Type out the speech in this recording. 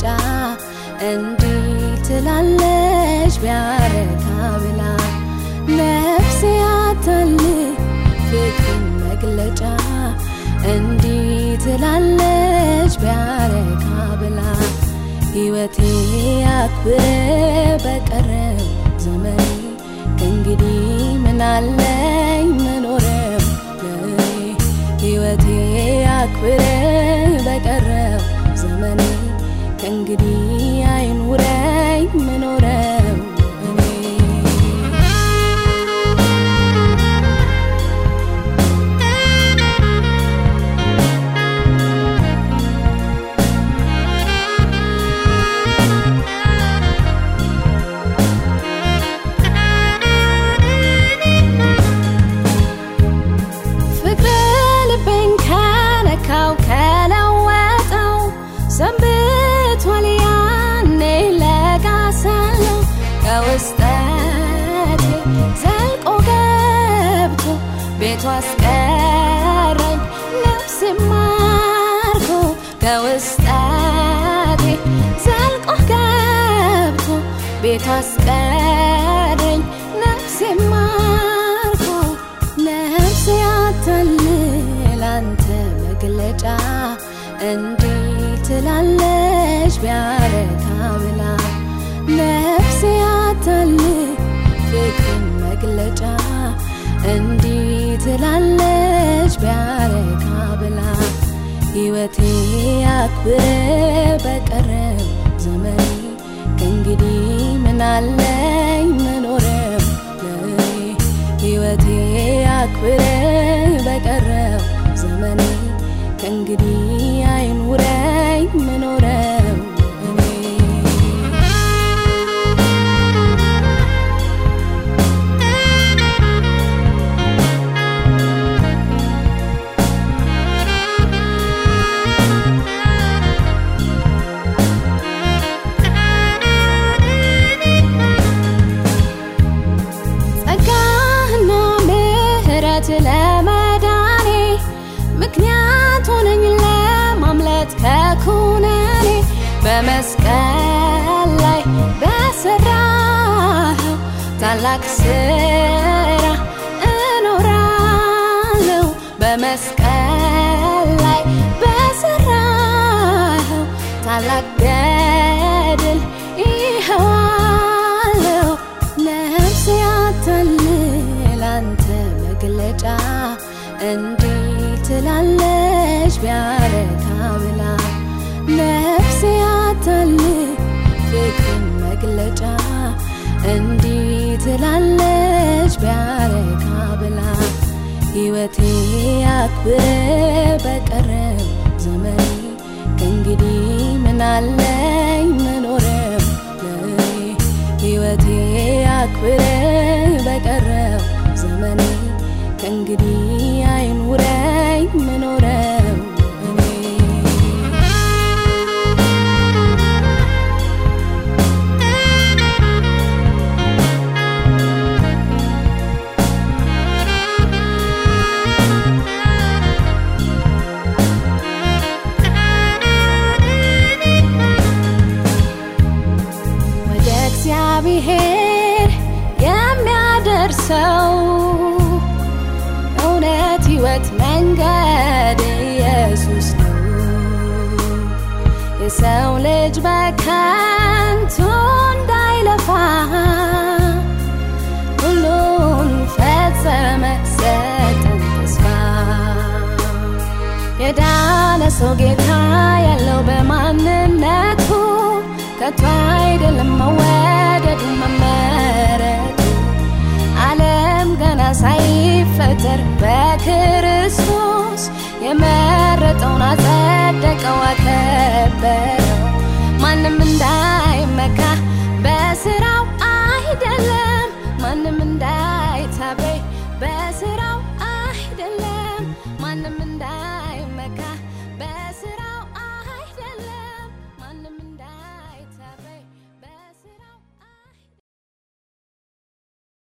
መውጫ እንዲህ ትላለች ቢያረካ ብላ ነፍሴ ያታል ፍቅር መግለጫ እንዲህ ትላለች ቢያረካ ብላ ሕይወቴ ያክብር በቀረው ዘመኔ ከእንግዲህ ምናለኝ መኖርም ለእኔ ሕይወቴ ያክብር በቀረ ከእንግዲህ ከውስጠቴ ዘልቆ ገብቶ ቤቱ አስቀረኝ ነፍሴ ማርኮ ነፍሴ ያታልል አንተ መግለጫ እንዲህ ትላለች ቢያረካ ብላ ነፍሴ ያታልል ፍቅርን መግለጫ እንዲህ ትላለች ቢያረካ ብላ ሕይወቴ አክብረ በቀረው ዘመኔ ከእንግዲህ ምናለኝ ምኖረው ለእኔ ሕይወቴ አክብረ በቀረው ዘመኔ ከእንግዲህ ምሕረት ለመዳኔ ምክንያት ሆነኝ ለማምለጥ ከኩነኔ በመስቀል ላይ በሰራኸው ታላቅ ስራ እንዲህ ትላለች ቢያረካ ብላ ነፍሴ ያታልል ፍቅርን መግለጫ። እንዲህ ትላለች ቢያረካ ብላ ሕይወቴ አክብረ በቀረው ዘመኔ። ከእንግዲህ ምናለኝ ምኖረው ለእኔ ሕይወቴ አክብረ በቀረው ዘመኔ። ከእንግዲህ የሚያደርሰው እውነት ሕይወት መንገድ ኢየሱስ ነው። የሰው ልጅ በከንቱ እንዳይለፋ ሁሉን ፈጸመ ሰጠን ተስፋ የዳነ ሰው ጌታ ያለው በማንነቱ ከቶ አይደለም መወደዱ ገና ሳይፈጠር በክርስቶስ የመረጠውን አጸደቀው አከበረው